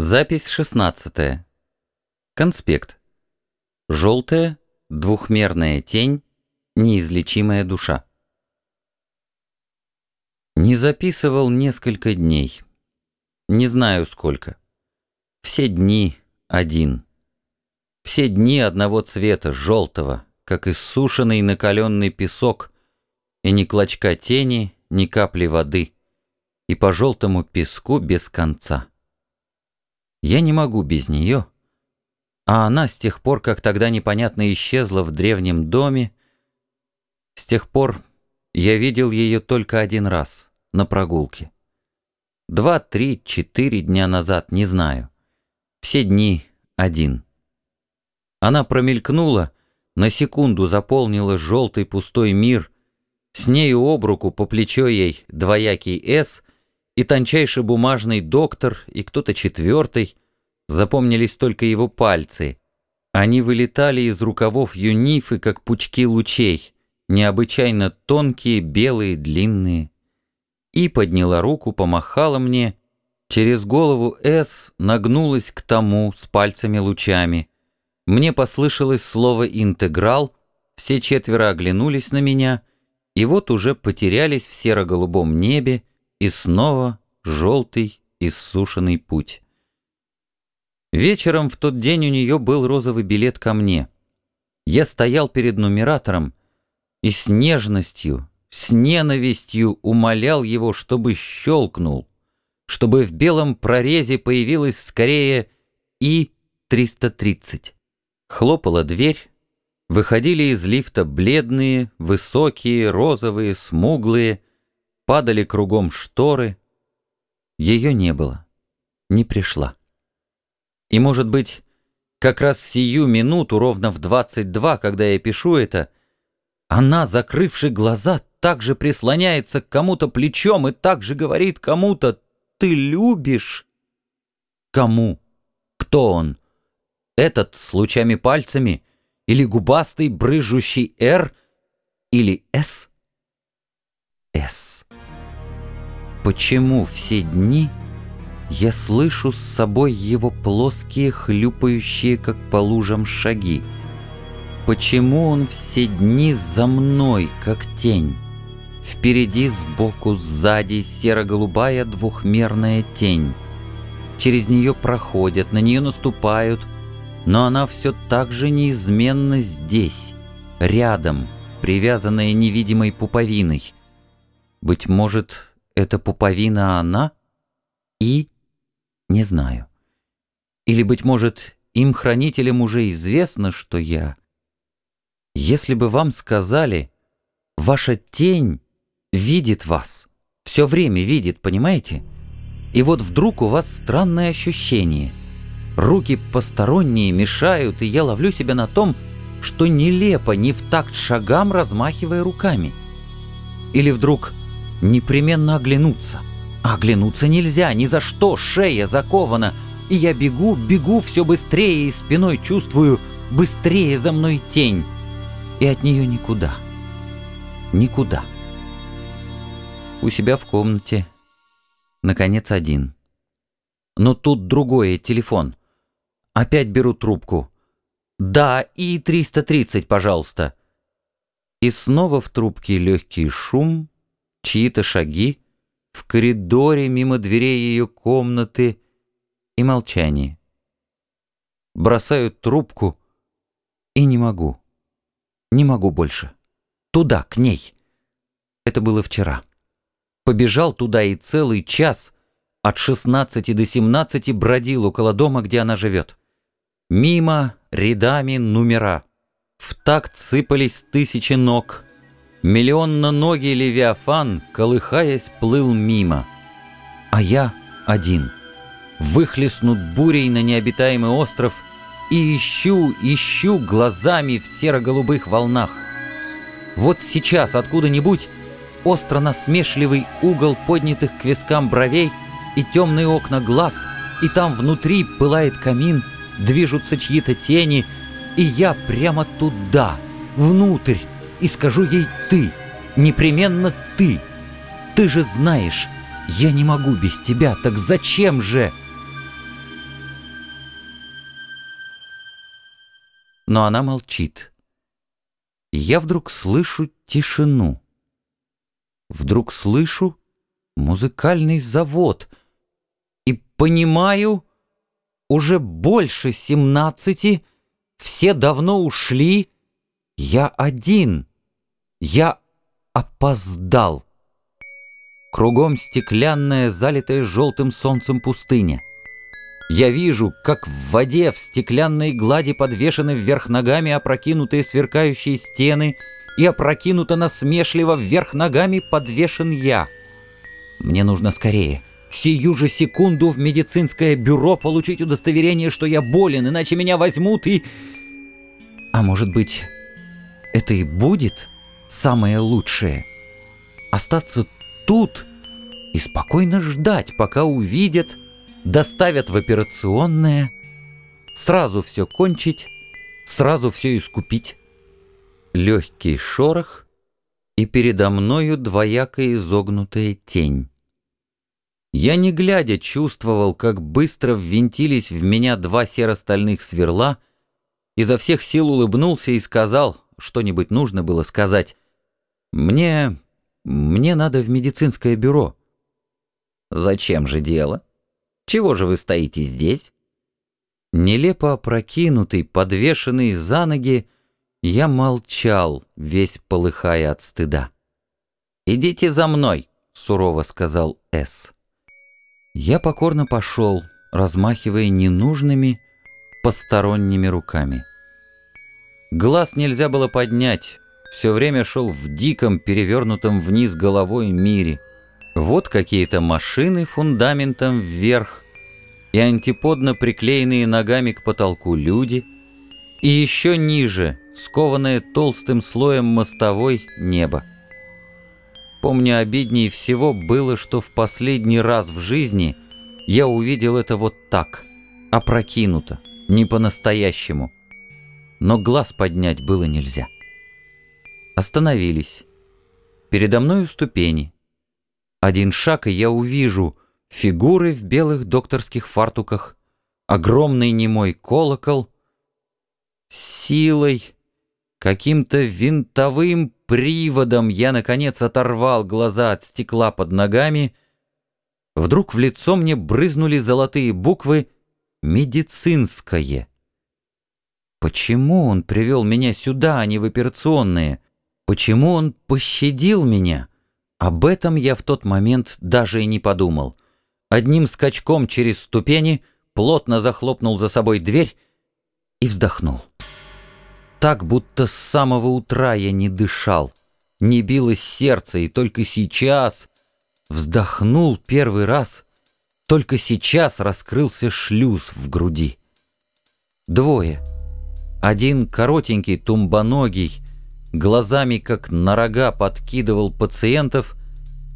Запись 16. Конспект. Желтая, двухмерная тень, неизлечимая душа. Не записывал несколько дней. Не знаю сколько. Все дни один. Все дни одного цвета, желтого, как иссушенный накаленный песок, и ни клочка тени, ни капли воды, и по желтому песку без конца. Я не могу без нее. А она с тех пор, как тогда непонятно исчезла в древнем доме, с тех пор я видел ее только один раз, на прогулке. Два, три, четыре дня назад, не знаю. Все дни один. Она промелькнула, на секунду заполнила желтый пустой мир, с нею об руку по плечо ей двоякий «С», и тончайший бумажный доктор, и кто-то четвертый. Запомнились только его пальцы. Они вылетали из рукавов юнифы, как пучки лучей, необычайно тонкие, белые, длинные. И подняла руку, помахала мне. Через голову «С» нагнулась к тому с пальцами-лучами. Мне послышалось слово «интеграл», все четверо оглянулись на меня, и вот уже потерялись в серо-голубом небе, и снова желтый иссушенный путь. Вечером в тот день у нее был розовый билет ко мне. Я стоял перед нумератором и с нежностью, с ненавистью умолял его, чтобы щелкнул, чтобы в белом прорезе появилась скорее И-330. Хлопала дверь, выходили из лифта бледные, высокие, розовые, смуглые, падали кругом шторы. Ее не было, не пришла. И, может быть, как раз сию минуту, ровно в 22, когда я пишу это, она, закрывши глаза, также прислоняется к кому-то плечом и также говорит кому-то «Ты любишь?» Кому? Кто он? Этот с лучами пальцами? Или губастый брыжущий «Р»? Или «С»? «С». Почему все дни я слышу с собой его плоские, хлюпающие, как по лужам, шаги? Почему он все дни за мной, как тень? Впереди, сбоку, сзади серо-голубая двухмерная тень. Через нее проходят, на нее наступают, но она все так же неизменно здесь, рядом, привязанная невидимой пуповиной. Быть может, это пуповина она? И? Не знаю. Или, быть может, им, хранителям, уже известно, что я. Если бы вам сказали, ваша тень видит вас, все время видит, понимаете? И вот вдруг у вас странное ощущение. Руки посторонние мешают, и я ловлю себя на том, что нелепо, не в такт шагам размахивая руками. Или вдруг непременно оглянуться. Оглянуться нельзя, ни за что, шея закована. И я бегу, бегу все быстрее и спиной чувствую быстрее за мной тень. И от нее никуда. Никуда. У себя в комнате. Наконец один. Но тут другое, телефон. Опять беру трубку. «Да, и 330, пожалуйста». И снова в трубке легкий шум, чьи-то шаги в коридоре мимо дверей ее комнаты и молчание. Бросаю трубку и не могу. Не могу больше. Туда, к ней. Это было вчера. Побежал туда и целый час от 16 до 17 бродил около дома, где она живет. Мимо рядами номера. В такт сыпались тысячи ног — Миллионно-ногий Левиафан, колыхаясь, плыл мимо. А я один. Выхлестнут бурей на необитаемый остров и ищу, ищу глазами в серо-голубых волнах. Вот сейчас откуда-нибудь остро-насмешливый угол поднятых к вискам бровей и темные окна глаз, и там внутри пылает камин, движутся чьи-то тени, и я прямо туда, внутрь, и скажу ей «ты», непременно «ты». Ты же знаешь, я не могу без тебя, так зачем же?» Но она молчит. Я вдруг слышу тишину. Вдруг слышу музыкальный завод и понимаю, уже больше семнадцати, все давно ушли, я один я опоздал. Кругом стеклянная, залитая желтым солнцем пустыня. Я вижу, как в воде в стеклянной глади подвешены вверх ногами опрокинутые сверкающие стены, и опрокинуто насмешливо вверх ногами подвешен я. Мне нужно скорее, сию же секунду в медицинское бюро получить удостоверение, что я болен, иначе меня возьмут и... А может быть, это и будет самое лучшее? Остаться тут и спокойно ждать, пока увидят, доставят в операционное, сразу все кончить, сразу все искупить. Легкий шорох, и передо мною двояко изогнутая тень. Я не глядя чувствовал, как быстро ввинтились в меня два серо-стальных сверла, изо всех сил улыбнулся и сказал, что-нибудь нужно было сказать. «Мне... мне надо в медицинское бюро». «Зачем же дело? Чего же вы стоите здесь?» Нелепо опрокинутый, подвешенный за ноги, я молчал, весь полыхая от стыда. «Идите за мной», — сурово сказал С. Я покорно пошел, размахивая ненужными, посторонними руками. Глаз нельзя было поднять, все время шел в диком, перевернутом вниз головой мире — вот какие-то машины фундаментом вверх, и антиподно приклеенные ногами к потолку люди, и еще ниже, скованное толстым слоем мостовой небо. Помню, обиднее всего было, что в последний раз в жизни я увидел это вот так, опрокинуто, не по-настоящему. Но глаз поднять было нельзя. Остановились. Передо мною ступени — один шаг, и я увижу фигуры в белых докторских фартуках, огромный немой колокол. Силой, каким-то винтовым приводом я, наконец, оторвал глаза от стекла под ногами. Вдруг в лицо мне брызнули золотые буквы «Медицинское». Почему он привел меня сюда, а не в операционные? Почему он пощадил меня?» Об этом я в тот момент даже и не подумал. Одним скачком через ступени плотно захлопнул за собой дверь и вздохнул. Так, будто с самого утра я не дышал, не билось сердце, и только сейчас вздохнул первый раз, только сейчас раскрылся шлюз в груди. Двое. Один коротенький, тумбоногий, глазами как на рога подкидывал пациентов,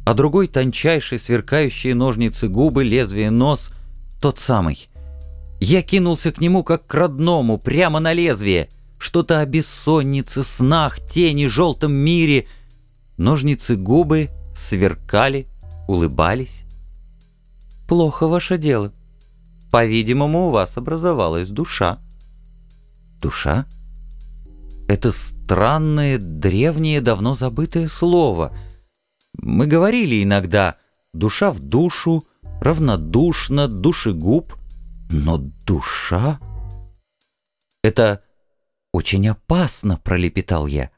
а другой тончайший, сверкающие ножницы губы, лезвие нос, тот самый. Я кинулся к нему как к родному, прямо на лезвие. Что-то о бессоннице, снах, тени, желтом мире. Ножницы губы сверкали, улыбались. «Плохо ваше дело. По-видимому, у вас образовалась душа». «Душа?» Это странное, древнее, давно забытое слово. Мы говорили иногда «душа в душу», «равнодушно», «душегуб», но душа... Это очень опасно, пролепетал я.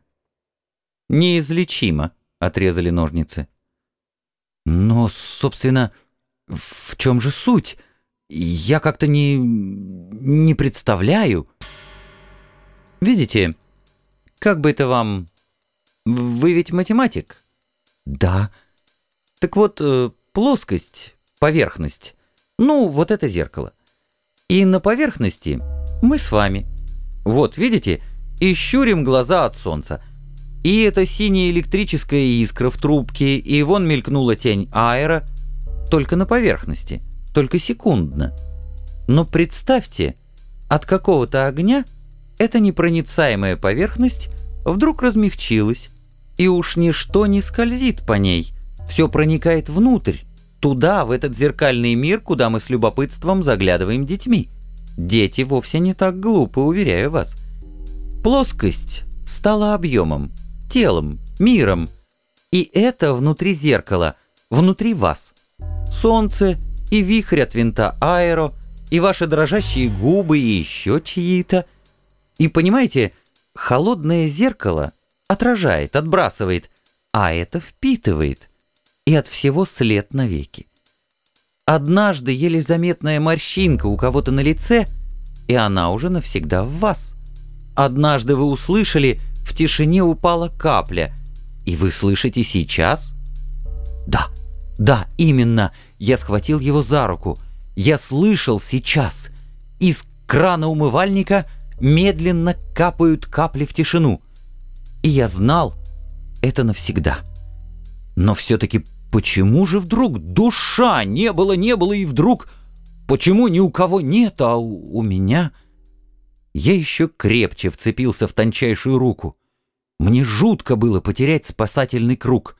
Неизлечимо, отрезали ножницы. Но, собственно, в чем же суть? Я как-то не... не представляю. Видите, как бы это вам... Вы ведь математик? Да. Так вот, э, плоскость, поверхность. Ну, вот это зеркало. И на поверхности мы с вами. Вот, видите, и щурим глаза от солнца. И это синяя электрическая искра в трубке, и вон мелькнула тень аэро, только на поверхности, только секундно. Но представьте, от какого-то огня эта непроницаемая поверхность вдруг размягчилась, и уж ничто не скользит по ней, все проникает внутрь, туда, в этот зеркальный мир, куда мы с любопытством заглядываем детьми. Дети вовсе не так глупы, уверяю вас. Плоскость стала объемом, телом, миром. И это внутри зеркала, внутри вас. Солнце и вихрь от винта аэро, и ваши дрожащие губы, и еще чьи-то. И понимаете, холодное зеркало отражает, отбрасывает, а это впитывает. И от всего след навеки. Однажды еле заметная морщинка у кого-то на лице, и она уже навсегда в вас. Однажды вы услышали, в тишине упала капля, и вы слышите сейчас? Да, да, именно, я схватил его за руку. Я слышал сейчас. Из крана умывальника медленно капают капли в тишину. И я знал, это навсегда. Но все-таки Почему же вдруг душа не было, не было и вдруг... Почему ни у кого нет, а у, у меня... Я еще крепче вцепился в тончайшую руку. Мне жутко было потерять спасательный круг.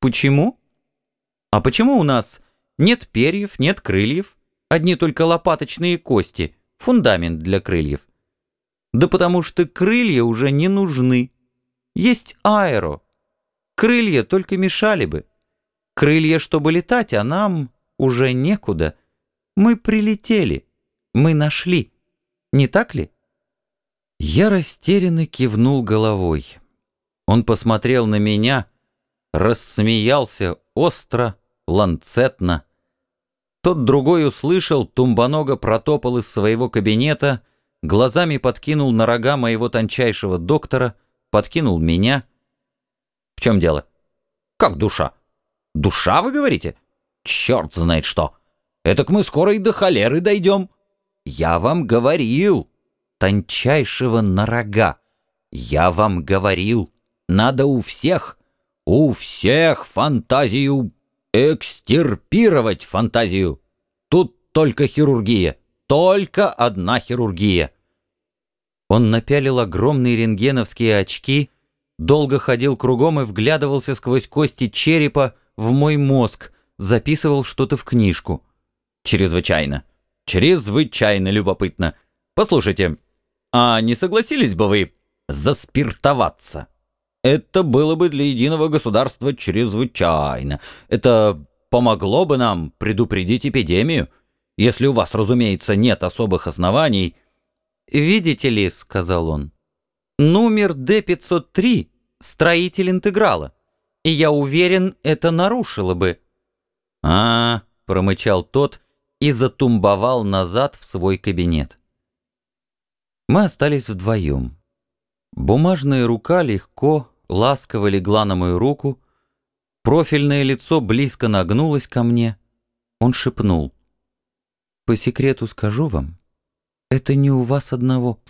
Почему? А почему у нас нет перьев, нет крыльев, одни только лопаточные кости, фундамент для крыльев? Да потому что крылья уже не нужны. Есть аэро, Крылья только мешали бы. Крылья, чтобы летать, а нам уже некуда. Мы прилетели, мы нашли. Не так ли? Я растерянно кивнул головой. Он посмотрел на меня, рассмеялся остро, ланцетно. Тот другой услышал, тумбонога протопал из своего кабинета, глазами подкинул на рога моего тончайшего доктора, подкинул меня — в чем дело? Как душа? Душа, вы говорите? Черт знает что. Этак мы скоро и до холеры дойдем. Я вам говорил. Тончайшего на рога. Я вам говорил. Надо у всех, у всех фантазию экстирпировать фантазию. Тут только хирургия. Только одна хирургия. Он напялил огромные рентгеновские очки долго ходил кругом и вглядывался сквозь кости черепа в мой мозг, записывал что-то в книжку. Чрезвычайно, чрезвычайно любопытно. Послушайте, а не согласились бы вы заспиртоваться? Это было бы для единого государства чрезвычайно. Это помогло бы нам предупредить эпидемию, если у вас, разумеется, нет особых оснований. «Видите ли», — сказал он, Номер D503 — строитель интеграла. И я уверен, это нарушило бы. а, -а, -а промычал тот и затумбовал назад в свой кабинет. Мы остались вдвоем. Бумажная рука легко, ласково легла на мою руку, профильное лицо близко нагнулось ко мне. Он шепнул. «По секрету скажу вам, это не у вас одного».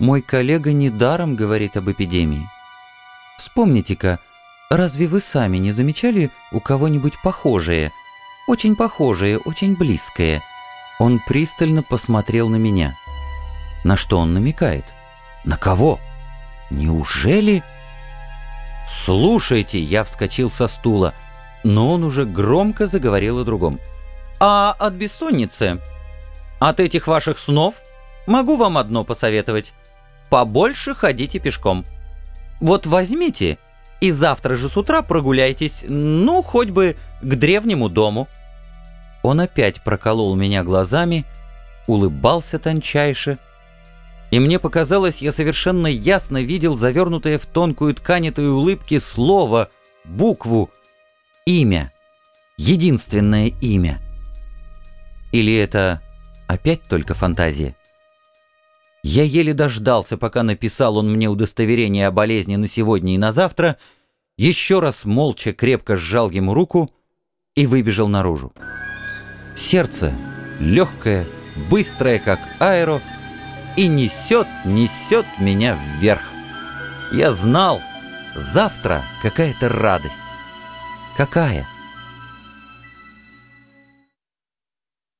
Мой коллега недаром говорит об эпидемии. Вспомните-ка, разве вы сами не замечали у кого-нибудь похожее? Очень похожее, очень близкое. Он пристально посмотрел на меня. На что он намекает? На кого? Неужели... «Слушайте!» — я вскочил со стула, но он уже громко заговорил о другом. «А от бессонницы? От этих ваших снов? Могу вам одно посоветовать побольше ходите пешком. Вот возьмите и завтра же с утра прогуляйтесь, ну, хоть бы к древнему дому». Он опять проколол меня глазами, улыбался тончайше, и мне показалось, я совершенно ясно видел завернутое в тонкую ткань этой улыбки слово, букву, имя, единственное имя. Или это опять только фантазия? Я еле дождался, пока написал он мне удостоверение о болезни на сегодня и на завтра, еще раз молча крепко сжал ему руку и выбежал наружу. Сердце легкое, быстрое, как аэро, и несет, несет меня вверх. Я знал, завтра какая-то радость. Какая?